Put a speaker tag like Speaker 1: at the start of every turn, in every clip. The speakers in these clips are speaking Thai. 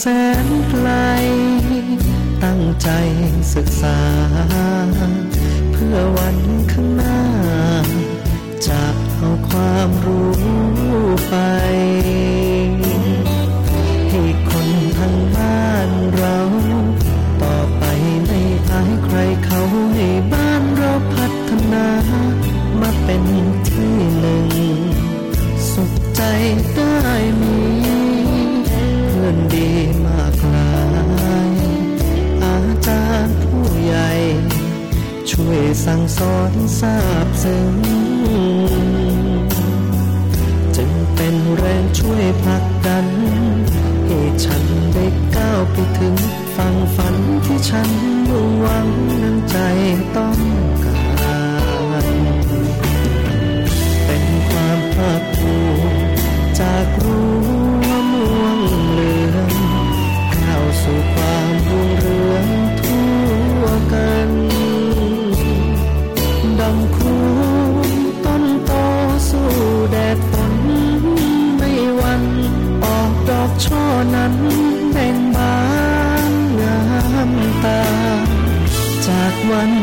Speaker 1: แสนไกล ตั้งใจศึกษา เพื่อวันข้างหน้าจะเอาความรู้ สั่งสอนทราบซึ้งจึงเป็นแรงช่วยผลักดัน ให้ฉันได้ก้าวไปถึงฝั่งฝันที่ฉันมุ่งหวังนั้งใจต้อง จ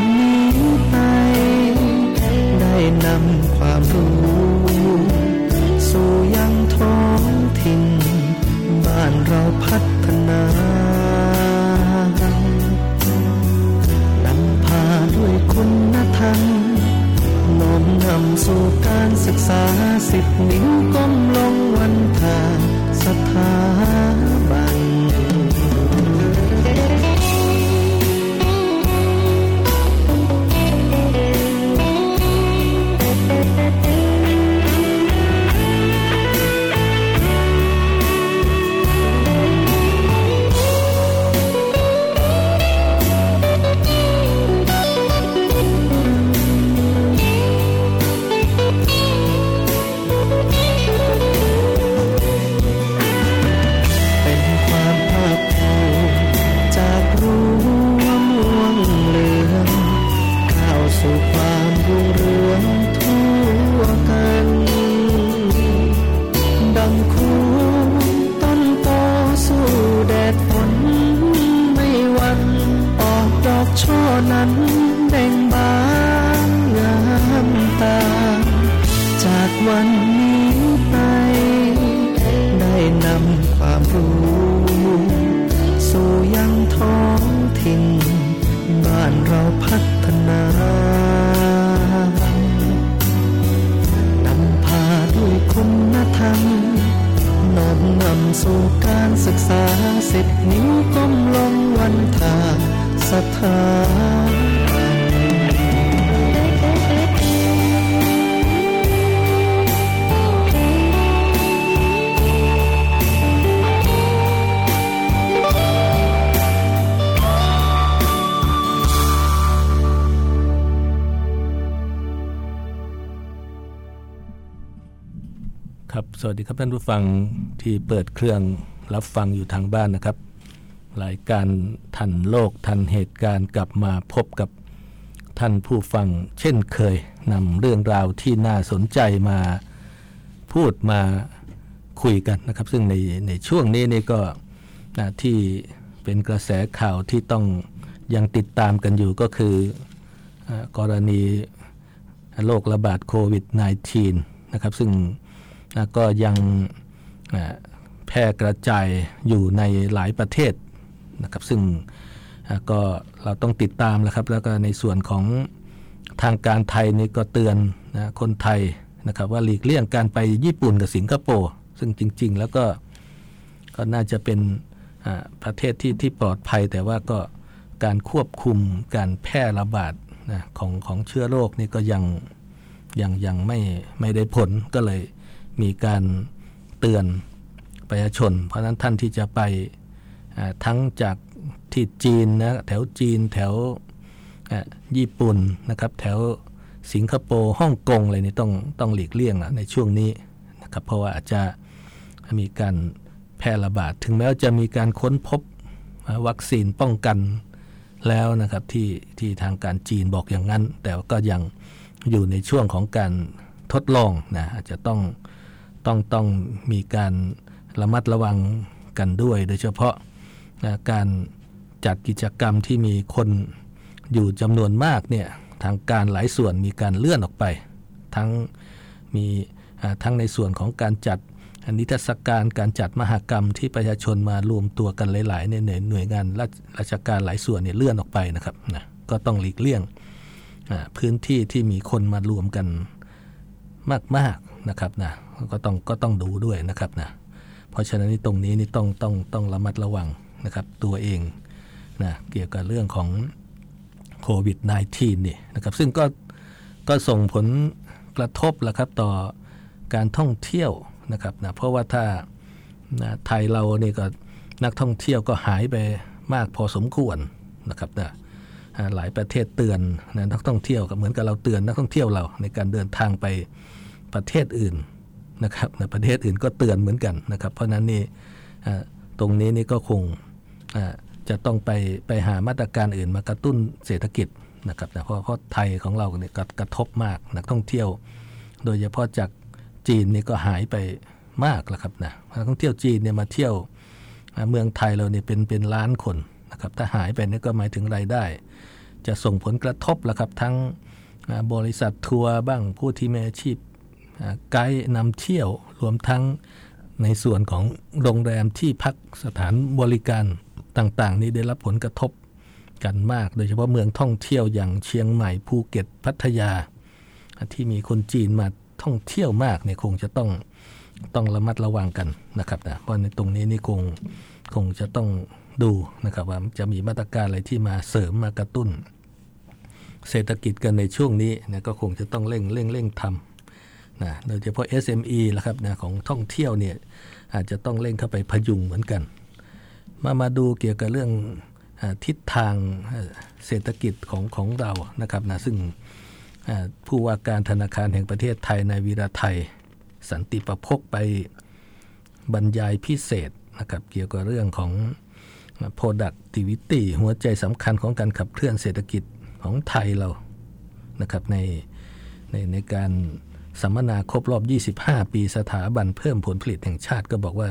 Speaker 1: สวัสดีครับท่าน
Speaker 2: ผู้ฟังที่เปิดเครื่องรับฟังอยู่ทางบ้านนะครับ รายการทันโลกทันเหตุการณ์กลับมาพบกับท่านผู้ฟัง เช่นเคยนำเรื่องราวที่น่าสนใจมาพูดมาคุยกันนะครับ ซึ่งในในช่วงนี้นี่ก็นะที่เป็นกระแสข่าวที่ต้องยังติดตามกันอยู่ก็คือกรณีโรคระบาดโควิด -19 นะครับซึ่ง นะก็ยังนะแพร่กระจายอยู่ในหลายประเทศนะครับซึ่งอะก็เราต้องติดตามแล้วครับ แล้วก็ในส่วนของทางการไทยนี่ก็เตือนนะคนไทยนะครับว่าหลีกเลี่ยงการไปญี่ปุ่นกับสิงคโปร์ซึ่งจริง ๆ แล้วก็ก็น่าจะเป็นประเทศที่ที่ปลอดภัย แต่ว่าก็การควบคุมการแพร่ระบาดนะของของเชื้อโรคนี่ก็ยังยังยังไม่ไม่ได้ผลก็เลย มีการเตือนประชาชน เพราะนั้นท่านที่จะไปทั้งจากที่จีนนะแถวจีนแถวญี่ปุ่นนะครับ แถวสิงคโปร์ฮ่องกงอะไรนี่ต้องต้องหลีกเลี่ยงอะในช่วงนี้นะครับเพราะว่าอาจจะมีการแพร่ระบาด ถึงแม้ว่าจะมีการค้นพบวัคซีนป้องกันแล้วนะครับที่ที่ทางการจีนบอกอย่างนั้น แต่ว่าก็ยังอยู่ในช่วงของการทดลองนะอาจจะต้อง ต้องต้องมีการระมัดระวังกันด้วย โดยเฉพาะนะการจัดกิจกรรมที่มีคนอยู่จำนวนมากเนี่ยทางการหลายส่วนมีการเลื่อนออกไป ทั้งมีทั้งในส่วนของการจัดนิทรรศการการจัดมหกรรมที่ประชาชนมารวมตัวกันหลายๆในหน่วยงานราชการหลายส่วนเนี่ยเลื่อนออกไปนะครับนะก็ต้องหลีกเลี่ยงพื้นที่ที่มีคนมารวมกันมากๆนะครับนะ ก็ต้องก็ต้องดูด้วยนะครับนะเพราะฉะนั้นตรงนี้นี่ต้องต้องต้องระมัดระวังนะครับตัวเองนะเกี่ยวกับเรื่องของโควิด -19 นี่นะครับซึ่งก็ก็ส่งผลกระทบแล้วครับต่อการท่องเที่ยวนะครับนะเพราะว่าถ้านะไทยเราเนี่ยก็นักท่องเที่ยวก็หายไปมากพอสมควรนะครับนะหลายประเทศเตือนนะนักท่องเที่ยวก็เหมือนกับเราเตือนนักท่องเที่ยวเราในการเดินทางไปประเทศอื่น นะครับในประเทศอื่นก็เตือนเหมือนกันนะครับ เพราะนั้นนี่ตรงนี้นี่ก็คงจะต้องไปไปหามาตรการอื่นมากระตุ้นเศรษฐกิจนะครับนะเพราะเพราะไทยของเราเนี่ยกระทบมากนักท่องเที่ยว โดยเฉพาะจากจีนนี่ก็หายไปมากแล้วครับนะนักท่องเที่ยวจีนเนี่ยมาเที่ยวเมืองไทยเราเนี่ยเป็นเป็นล้านคนนะครับถ้าหายไปนี่ก็หมายถึงรายได้ จะส่งผลกระทบแล้วครับทั้งบริษัททัวร์บ้างผู้ที่มีอาชีพ ไกด์นำเที่ยวรวมทั้งในส่วนของโรงแรมที่พักสถานบริการต่างๆ นี้ได้รับผลกระทบกันมาก โดยเฉพาะเมืองท่องเที่ยวอย่างเชียงใหม่ภูเก็ตพัทยา ที่มีคนจีนมาท่องเที่ยวมากเนี่ยคงจะต้องต้องระมัดระวังกันนะครับนะเพราะในตรงนี้นี่คงคงจะต้องดูนะครับว่าจะมีมาตรการอะไรที่มาเสริมมากระตุ้น เศรษฐกิจกันในช่วงนี้นะก็คงจะต้องเร่งเร่งเร่งทำ นะโดยเฉพาะ SME ละครับนะของท่องเที่ยวเนี่ยอาจจะต้องเร่งเข้าไปพยุงเหมือนกัน มามาดูเกี่ยวกับเรื่องทิศทางเศรษฐกิจของของเรานะครับนะซึ่งผู้ว่าการธนาคารแห่งประเทศไทยนายวีระไทย สันติประพกไปบรรยายพิเศษนะครับเกี่ยวกับเรื่องของ productivity หัวใจสำคัญของการขับเคลื่อนเศรษฐกิจของไทยเรานะครับในในในการ สัมมนาครบรอบ 25 ปีสถาบันเพิ่มผลผลิตแห่งชาติก็บอกว่า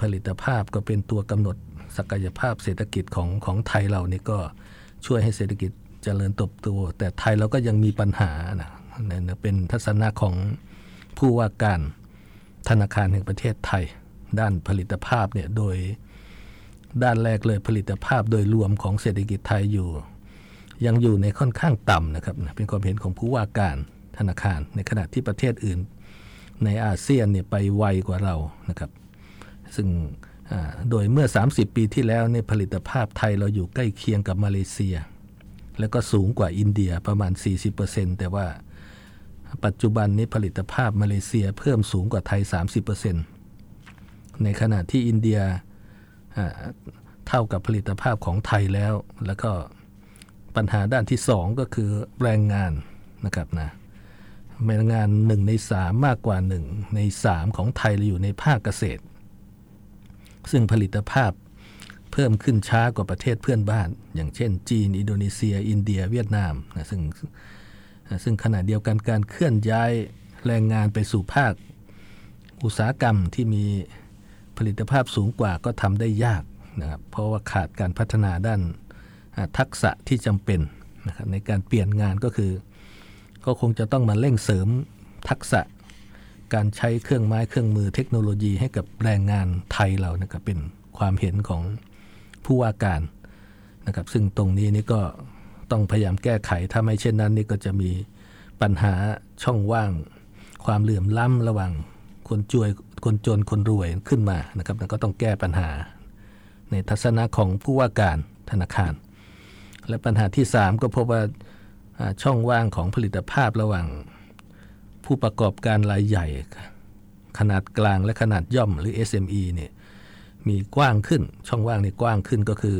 Speaker 2: ผลิตภาพก็เป็นตัวกำหนดศักยภาพเศรษฐกิจของของไทยเรานี่ก็ช่วยให้เศรษฐกิจเจริญตบตัวแต่ไทยเราก็ยังมีปัญหานะเป็นทัศนะของผู้ว่าการธนาคารแห่งประเทศไทย ด้านผลิตภาพเนี่ยโดยด้านแรกเลยผลิตภาพโดยรวมของเศรษฐกิจไทยอยู่ ยังอยู่ในค่อนข้างต่ำนะครับ เป็นความเห็นของผู้ว่าการ ธนาคาร ในขณะที่ประเทศอื่น ในอาเซียนเนี่ยไปไวกว่าเรานะครับ ซึ่งโดยเมื่อ 30 ปีที่แล้วเนี่ยผลิตภาพไทยเราอยู่ใกล้เคียงกับมาเลเซีย แล้วก็สูงกว่าอินเดียประมาณ 40%แต่ว่าปัจจุบันนี้ผลิตภาพมาเลเซียเพิ่มสูงกว่าไทย 30%ในขณะที่อินเดียเท่ากับผลิตภาพของไทยแล้ว แล้วก็ปัญหาด้านที่ 2 ก็คือแรงงานนะครับนะ แรงงาน1ใน3มากกว่า1ใน3ของไทยอยู่ในภาคเกษตร ซึ่งผลิตภาพเพิ่มขึ้นช้ากว่าประเทศเพื่อนบ้าน อย่างเช่น จีน อินโดนีเซีย อินเดีย เวียดนามนะซึ่งซึ่งขณะเดียวกันการเคลื่อนย้ายแรงงานไปสู่ภาค อุตสาหกรรมที่มีผลิตภาพสูงกว่าก็ทำได้ยากนะครับเพราะว่าขาดการพัฒนาด้านทักษะที่จำเป็นนะครับในการเปลี่ยนงานก็คือ ก็คงจะต้องมาเร่งเสริมทักษะ การใช้เครื่องไม้เครื่องมือเทคโนโลยีให้กับแรงงานไทยเรานะครับเป็นความเห็นของผู้ว่าการนะครับ ซึ่งตรงนี้นี่ก็ต้องพยายามแก้ไขถ้าไม่เช่นนั้นนี่ก็จะมีปัญหาช่องว่าง ความเหลื่อมล้ำระหว่างคนจวยคนจนคนรวยขึ้นมานะครับแล้วก็ต้องแก้ปัญหา ในทัศนะของผู้ว่าการธนาคาร และปัญหาที่ 3 ก็พบว่า ช่องว่างของผลิตภาพระหว่าง ผู้ประกอบการรายใหญ่ ขนาดกลางและขนาดย่อมหรือ SME เนี่ยมีกว้างขึ้นช่องว่างนี่กว้างขึ้นก็คือ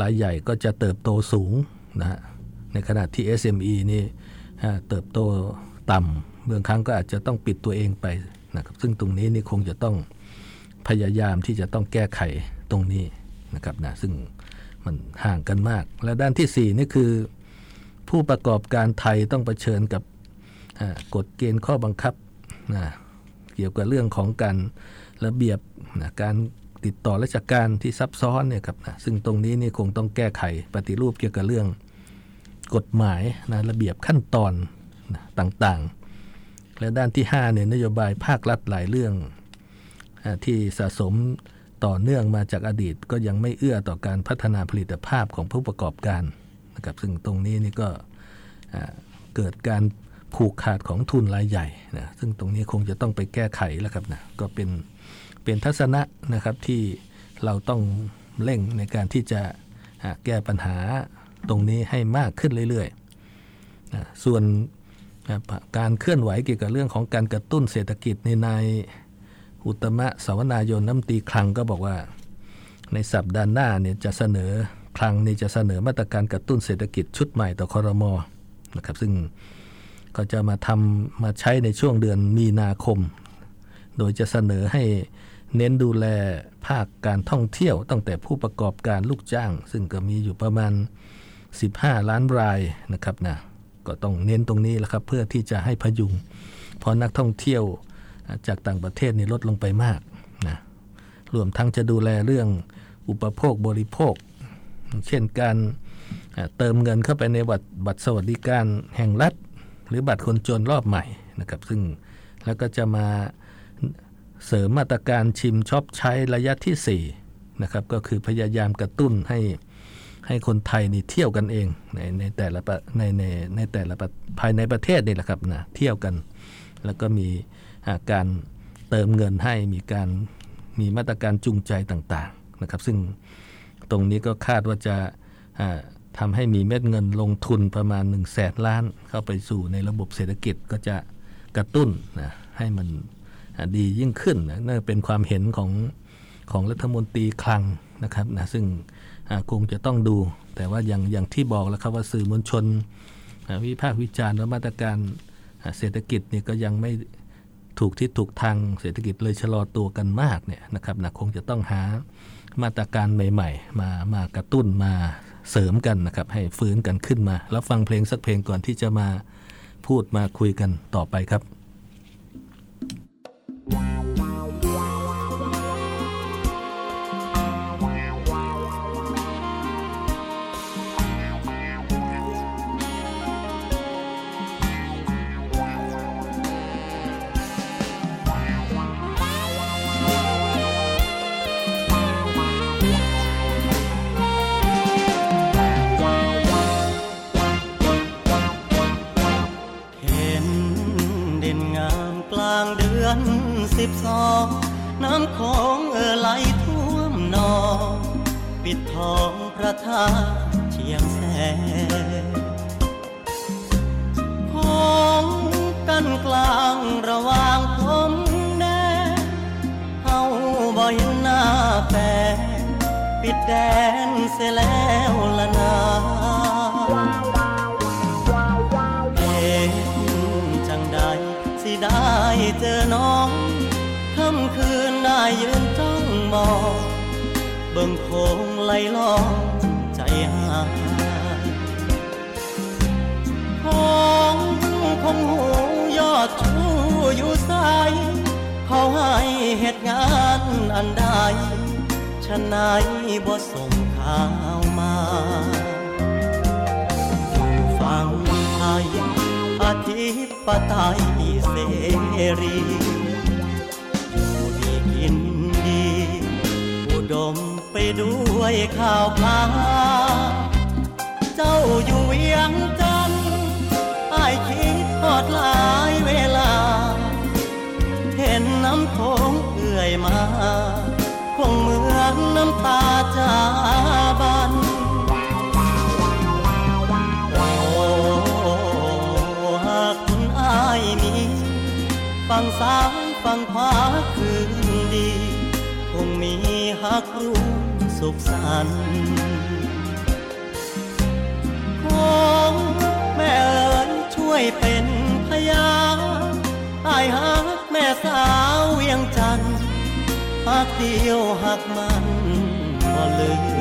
Speaker 2: รายใหญ่ก็จะเติบโตสูงนะฮะในขณะที่ SME นี่เติบโตต่ำเบื้องครั้งก็อาจจะต้องปิดตัวเองไปนะครับซึ่งตรงนี้นี่คงจะต้องพยายามที่จะต้องแก้ไขตรงนี้นะครับนะซึ่งมันห่างกันมาก และด้านที่ 4 นี่คือ ผู้ประกอบการไทยต้องเผชิญกับกฎเกณฑ์ข้อบังคับนะเกี่ยวกับเรื่องของการระเบียบนะการติดต่อราชการที่ซับซ้อนเนี่ยครับนะซึ่งตรงนี้นี่คงต้องแก้ไขปฏิรูปเกี่ยวกับเรื่องกฎหมายนะระเบียบขั้นตอนนะต่างๆ และด้านที่5เนี่ยนโยบายภาครัฐหลายเรื่องอที่สะสมต่อเนื่องมาจากอดีตก็ยังไม่เอื้อต่อการพัฒนาผลิตภาพของผู้ประกอบการ นะครับซึ่งตรงนี้นี่ก็เกิดการผูกขาดของทุนรายใหญ่นะซึ่งตรงนี้คงจะต้องไปแก้ไขแล้วครับนะก็เป็นเป็นทัศนะนะครับที่เราต้องเร่งในการที่จะแก้ปัญหาตรงนี้ให้มากขึ้นเรื่อยๆนะส่วนการเคลื่อนไหวเกี่ยวกับเรื่องของการกระตุ้นเศรษฐกิจในนายอุตมะสวนายนน้ำตีคลังก็บอกว่า ในสัปดาห์หน้าเนี่ยจะเสนอ ลังนี่จะเสนอมาตรการกระตุ้นเศรษฐกิจชุดใหม่ต่อคอรมอนะครับ ซึ่งก็จะมาทำมาใช้ในช่วงเดือนมีนาคม โดยจะเสนอให้เน้นดูแลภาคการท่องเที่ยว ตั้งแต่ผู้ประกอบการลูกจ้าง ซึ่งก็มีอยู่ประมาณ 15 ล้านรายนะครับนะก็ต้องเน้นตรงนี้แหละครับ เพื่อที่จะให้พยุงเพราะนักท่องเที่ยวจากต่างประเทศนี่ลดลงไปมากนะรวมทั้งจะดูแลเรื่องอุปโภคบริโภค เช่นการเติมเงินเข้าไปในบัตรบัตรสวัสดิการแห่งรัฐ หรือบัตรคนจนรอบใหม่นะครับซึ่งแล้วก็จะมาเสริมมาตรการชิมช็อปใช้ระยะที่4นะครับก็คือพยายามกระตุ้นให้ให้คนไทยนี่เที่ยวกันเองในในแต่ละในในในแต่ละภายในประเทศนี่แหละครับนะเที่ยวกัน แล้วก็มีการเติมเงินให้มีการมีมาตรการจูงใจต่างๆนะครับ ซึ่ง ตรงนี้ก็คาดว่าจะทำให้มีเม็ดเงินลงทุนประมาณ1นึ่งแสนล้าน เข้าไปสู่ในระบบเศรษฐกิจก็จะกระตุ้นนะให้มันดียิ่งขึ้นนะนั่นเป็นความเห็นของของรัฐมนตรีคลังนะครับนะซึ่งคงจะต้องดู แต่ว่าอย่างอย่างที่บอกแล้วครับว่าสื่อมวลชนวิพากษ์วิจารณ์ว่ามาตรการเศรษฐกิจนี่ก็ยังไม่ถูกทิศถูกทางเศรษฐกิจเลยชะลอตัวกันมากเนี่ยนะครับนะคงจะต้องหา มาตรการใหม่ ๆ มามากระตุ้นมาเสริมกันนะครับ ให้ฟื้นกันขึ้นมา แล้วฟังเพลงสักเพลงก่อนที่จะมาพูดมาคุยกันต่อไปครับ
Speaker 3: สิ ปิดทองพระธาตุเชียงแสของกันกลางระหว่างผมแดนเฮาบ่เห็นหน้าแฟนปิดแดนเสียแล้วละนาเอ็จังใดสิได้เจอน้องค่ำคืนได้ยืนจ้องมองเบิ่งโคง ลลองใจหาของคงหูยอดชูอยู่ใสเขาให้เหตุงานอันใดฉะนายบ่ส่งข่าวมาฟังไทยอธิปไตยเสรี ไปด้วยข่าวพาเจ้าอยู่เวียงจันไอคิดทอดหลายเวลา เห็นน้ำโขงเอื่อยมา คงเหมือนน้ำตาจาบันโอ้หากคุณอายมี ฟังซ้ายฟังขวาคื สุขสันต์ของแม่เอ๋ยช่วยเป็นพยาไอหักแม่สาวเวียงจันทร์หักเดียวหักมัน
Speaker 1: บ่ลืม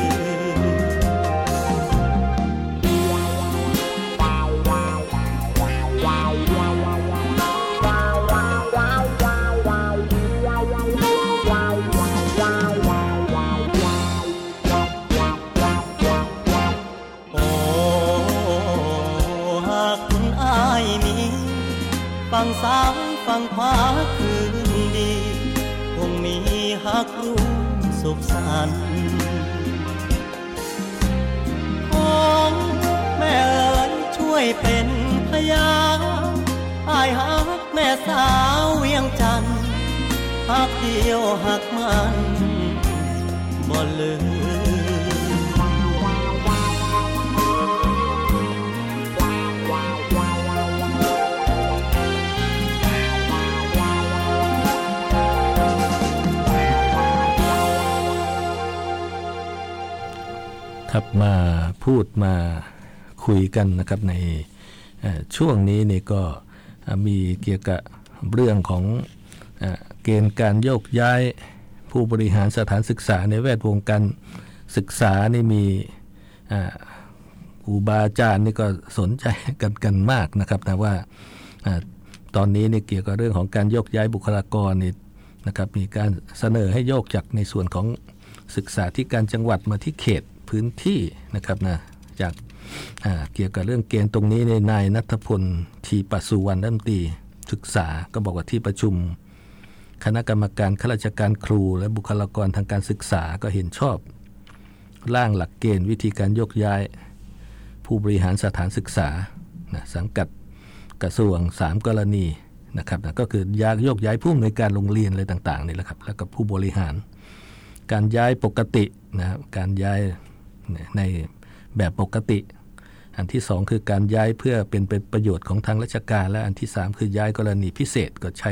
Speaker 2: ครับมาพูดมาคุยกันนะครับในช่วงนี้นี่ก็มีเกี่ยวกับเรื่องของเกณฑ์การโยกย้ายผู้บริหารสถานศึกษาในแวดวงการศึกษานี่มีครูบาอาจารย์นี่ก็สนใจกันกันมากนะครับนะว่าตอนนี้นี่เกี่ยวกับเรื่องของการโยกย้ายบุคลากรนี่นะครับมีการเสนอให้โยกจากในส่วนของศึกษาที่การจังหวัดมาที่เขต พื้นที่นะครับนะจากเกี่ยวกับเรื่องเกณฑ์ตรงนี้ในนายนัทพลทีปสุวรรณรัฐมนตรีศึกษาก็บอกว่าที่ประชุม คณะกรรมการข้าราชการครู และบุคลากรทางการศึกษาก็เห็นชอบ ร่างหลักเกณฑ์วิธีการยกย้าย ผู้บริหารสถานศึกษานะสังกัดกระทรวง 3 กรณีนะครับนะก็คือย้ายยกย้ายผู้อำนวยการโรงเรียนอะไรต่างๆนี่แหละครับแล้วก็ผู้บริหาร การย้ายปกตินะครับการย้าย ในแบบปกติ อันที่สองคือการย้ายเพื่อเป็นเป็นประโยชน์ของทางราชการ และอันที่สามคือย้ายกรณีพิเศษก็ใช้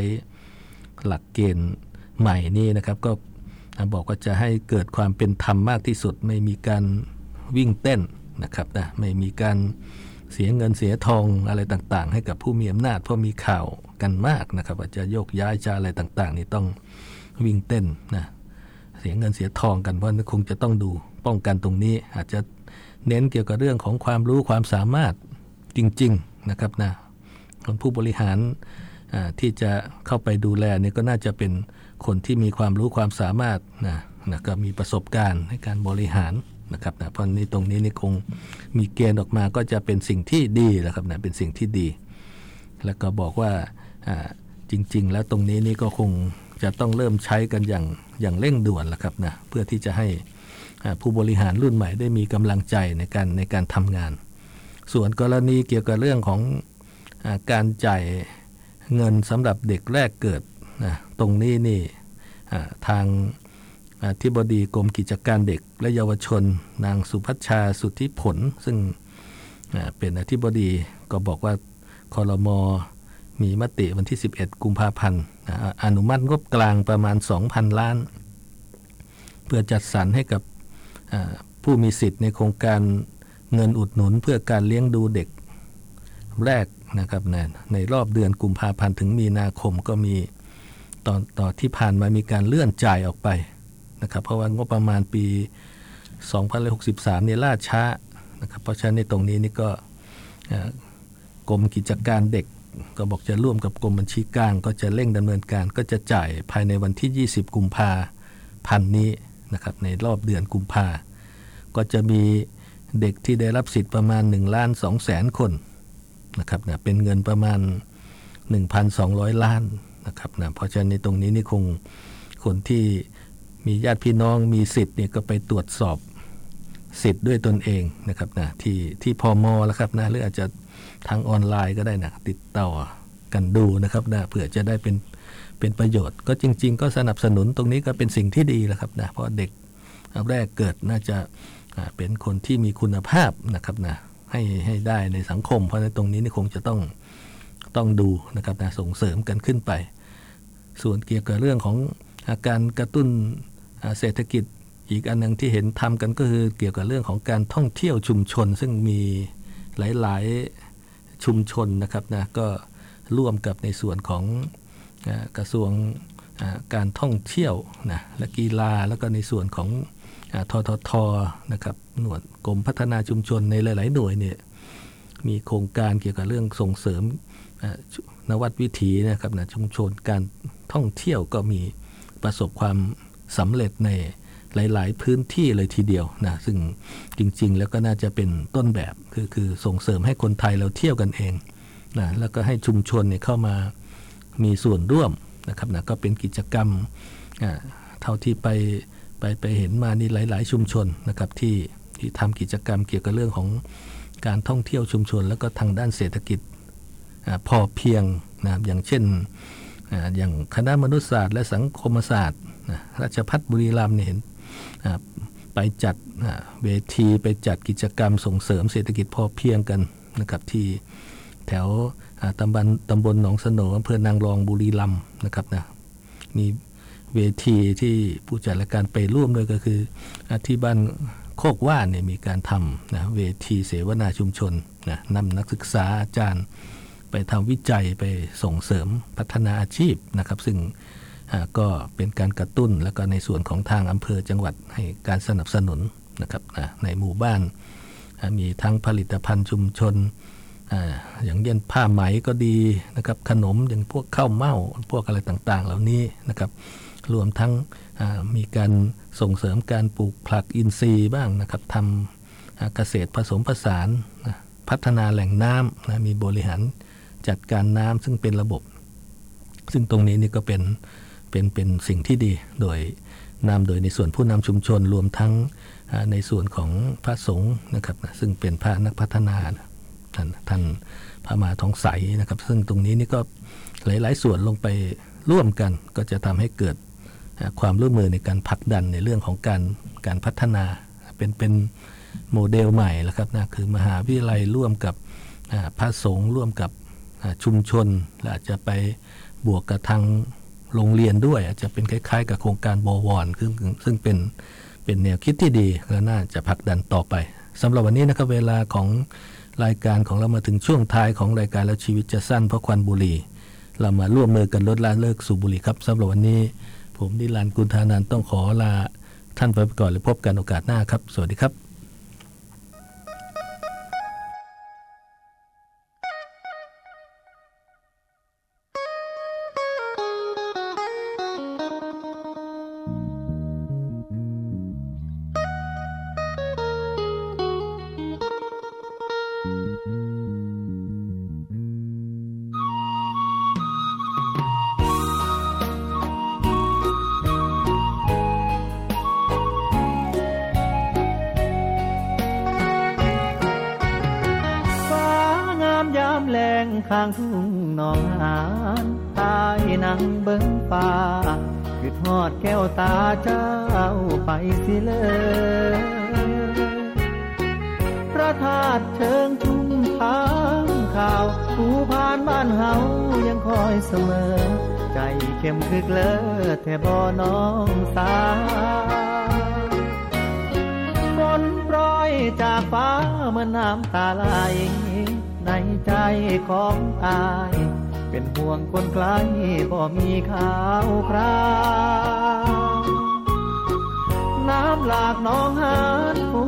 Speaker 2: หลักเกณฑ์ใหม่นี่นะครับก็บอกว่าจะให้เกิดความเป็นธรรมมากที่สุด ไม่มีการวิ่งเต้นนะครับนะไม่มีการเสียเงินเสียทองอะไรต่างๆ ให้กับผู้มีอำนาจเพราะมีข่าวกันมากนะครับว่าจะโยกย้ายจะอะไรต่างๆ นี่ต้องวิ่งเต้นนะเสียเงินเสียทองกันเพราะคงจะต้องดู ป้องกันตรงนี้ อาจจะเน้นเกี่ยวกับเรื่องของความรู้ความสามารถจริง ๆนะครับนะคนผู้บริหารที่จะเข้าไปดูแลเนี่ยก็น่าจะเป็นคนที่มีความรู้ความสามารถนะนะก็มีประสบการณ์ในการบริหารนะครับนะเพราะนี้ตรงนี้นี่คงมีเกณฑ์ออกมาก็จะเป็นสิ่งที่ดีแหละครับนะเป็นสิ่งที่ดี แล้วก็บอกว่าจริง ๆ แล้วตรงนี้นี่ก็คงจะต้องเริ่มใช้กันอย่างอย่างเร่งด่วนแล้วครับนะเพื่อที่จะให้ ผู้บริหารรุ่นใหม่ได้มีกำลังใจในการในการทำงาน ส่วนกรณีเกี่ยวกับเรื่องของอการจ่ายเงินสำหรับเด็กแรกเกิดนะตรงนี้นี่ทางอธิบดีกรมกิจการเด็กและเยาวชน นางสุพัชชาสุทธิผล ซึ่งเป็นอธิบดีก็บอกว่าคอรมอมีมติวันที่ 11 กุมภาพันธ์อนุมัติงบกลางประมาณ 2,000 ล้าน เพื่อจัดสรรให้กับ ผู้มีสิทธิ์ในโครงการเงินอุดหนุนเพื่อการเลี้ยงดูเด็กแรกนะครับในในรอบเดือนกุมภาพันธ์ถึงมีนาคมก็มีตอนต่อที่ผ่านมามีการเลื่อนจ่ายออกไปนะครับเพราะว่างบประมาณปี 2063เนี่ยล่าช้านะครับเพราะฉะนั้นในตรงนี้นี่ก็กรมกิจการเด็กก็บอกจะร่วมกับกรมบัญชีกลางก็จะเร่งดำเนินการก็จะจ่ายภายในวันที่ 20 กุมภาพันธ์นี้ นะครับในรอบเดือนกุมภาก็จะมีเด็กที่ได้รับสิทธิ์ประมาณ1ล้าน2แสนคนนะครับนะเป็นเงินประมาณ 1,200 ล้านนะครับนะเพราะฉะนั้นในตรงนี้นี่คงคนที่มีญาติพี่น้องมีสิทธิ์เนี่ยก็ไปตรวจสอบสิทธิ์ด้วยตนเองนะครับนะที่ที่พอมแล้วครับนะหรืออาจจะทางออนไลน์ก็ได้นะติดต่อกันดูนะครับนะเผื่อจะได้เป็น เป็นประโยชน์ ก็จริง ๆ ก็สนับสนุนตรงนี้ก็เป็นสิ่งที่ดีแหละครับนะเพราะเด็กแรกเกิดน่าจะเป็นคนที่มีคุณภาพนะครับนะให้ให้ได้ในสังคม เพราะในตรงนี้นี่คงจะต้องต้องดูนะครับนะส่งเสริมกันขึ้นไป ส่วนเกี่ยวกับเรื่องของอาการกระตุ้นเศรษฐกิจอีกอันหนึงที่เห็นทำกันก็คือเกี่ยวกับเรื่องของการท่องเที่ยวชุมชน ซึ่งมีหลาย ๆชุมชนนะครับนะก็ร่วมกับในส่วนของ กระทรวงการท่องเที่ยวนะและกีฬาแล้วก็ในส่วนของทททนะครับหน่วยกรมพัฒนาชุมชนในหลาย ๆ หน่วยเนี่ยมีโครงการเกี่ยวกับเรื่องส่งเสริมนวัตวิถีนะครับนะชุมชนการท่องเที่ยวก็มีประสบความสำเร็จในหลาย ๆ พื้นที่เลยทีเดียวนะซึ่งจริง ๆ แล้วก็น่าจะเป็นต้นแบบคือคือส่งเสริมให้คนไทยเราเที่ยวกันเองนะแล้วก็ให้ชุมชนเนี่ยเข้ามา มีส่วนร่วมนะครับนะก็เป็นกิจกรรมเท่าที่ไปไปไปเห็นมานี่หลาย ๆ ชุมชนนะครับที่ที่ทำกิจกรรมเกี่ยวกับเรื่องของการท่องเที่ยวชุมชน แล้วก็ทางด้านเศรษฐกิจพอเพียงนะครับอย่างเช่นอย่างคณะมนุษยศาสตร์และสังคมศาสตร์ราชพัฒบุรีรัมย์เนี่ยเห็นไปจัดเวทีไปจัดกิจกรรมส่งเสริมเศรษฐกิจพอเพียงกันนะครับที่แถว ตำบลตำบลหนองสนอำเภอนางรองบุรีรัมย์นะครับนะมีเวทีที่ผู้จัดรายการไปร่วมด้วยก็คือที่บ้านโคกว่านเนี่ยมีการทำนะเวทีเสวนาชุมชนนะนำนักศึกษาอาจารย์ ไปทำวิจัยไปส่งเสริมพัฒนาอาชีพนะครับ ซึ่งก็เป็นการกระตุ้นแล้วก็ในส่วนของทางอำเภอจังหวัดให้การสนับสนุนนะครับในหมู่บ้าน มีทั้งผลิตภัณฑ์ชุมชน อย่างเย็นผ้าไหมก็ดีนะครับขนมอย่างพวกข้าวเม่าพวกอะไรต่างๆ เหล่านี้นะครับ รวมทั้งมีการส่งเสริมการปลูกผักอินทรีย์บ้างนะครับทำเกษตรผสมผสานพัฒนาแหล่งน้ำนะมีบริหารจัดการน้ำซึ่งเป็นระบบ ซึ่งตรงนี้นี่ก็เป็นเป็นเป็นสิ่งที่ดีโดยนำโดยในส่วนผู้นำชุมชนรวมทั้งในส่วนของพระสงฆ์นะครับซึ่งเป็นพระนักพัฒนา ท่านท่านพระมาทองใสนะครับ ซึ่งตรงนี้นี่ก็หลาย ๆ ส่วนลงไปร่วมกัน ก็จะทำให้เกิดความร่วมมือในการผลักดันในเรื่องของการการพัฒนา เป็นเป็นโมเดลใหม่แล้วครับนะคือมหาวิทยาลัยร่วมกับพระสงฆ์ร่วมกับชุมชนและอาจจะไปบวกกับทางโรงเรียนด้วย อาจจะเป็นคล้าย ๆ กับโครงการบวรซึ่งซึ่งเป็นเป็นแนวคิดที่ดีและน่าจะผลักดันต่อไปสำหรับวันนี้นะครับเวลาของ รายการของเรามาถึงช่วงท้ายของรายการแล้วชีวิตจะสั้นเพราะควันบุหรี่ เรามาร่วมมือกันลดละเลิกสูบบุหรี่ครับสำหรับวันนี้ ผมนิรันดร์กุลธานันต้องขอลาท่านไปก่อนและพบกันโอกาสหน้าครับ สวัสดีครับ
Speaker 4: เฮายังคอยเสมอ ใจเข้มคึกเลอแท่บ่น้องสาฝนปล่อยจากฟ้าเมื่อน้ำตาไหลในใจของอาย เป็นห่วงคนไกลบ่มีข่าวคราวน้ำหลากน้องหานฟู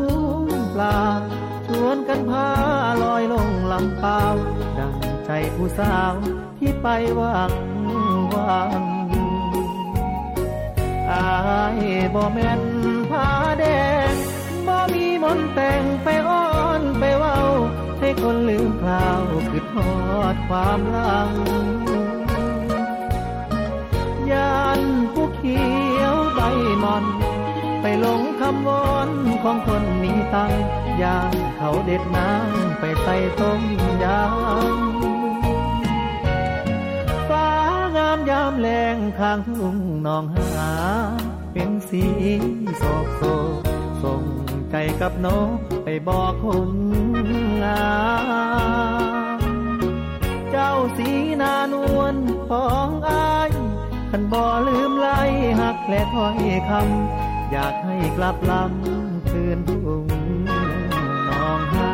Speaker 4: งปลาชวนกันพาลอยลงลำเปล่า ดังใจผู้สาวที่ไปวังวังอายบ่แม่นผาแดงบ่มีมนแต่งไปอ้อนไปเว้า ให้คนลืมคราวคือทอดความลังยานผู้เขียวใบมอน ไปหลงคำวอนของคนมีตังยางเขาเด็ดน้ำไปใส่ต้มยำฟ้างามยามแรงข้างทุ่งนองหา เป็นสีโศกโศกส่งใจกับนกไปบอกคนงามเจ้าสีนานวลของอายขันบ่ลืมไล่หักและถ้อยคำ อยากให้กลับลำคืนทุ่งน้องหา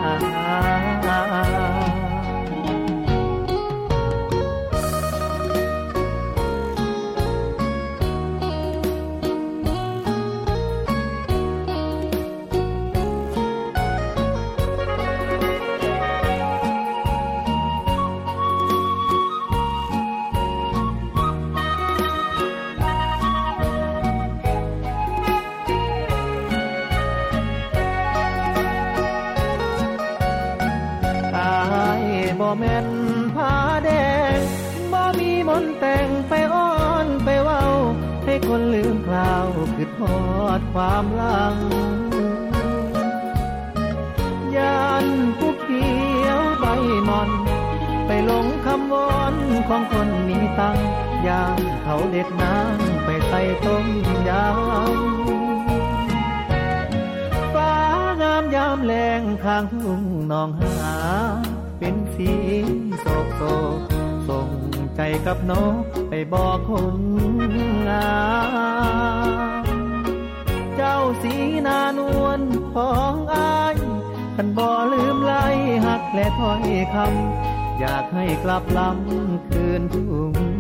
Speaker 4: กับน้องไปบอกคนงามเจ้าสีนานวลของอายคันบ่ลืมไล่หักและถ้อยคำอยากให้กลับลำคืนทุ่ง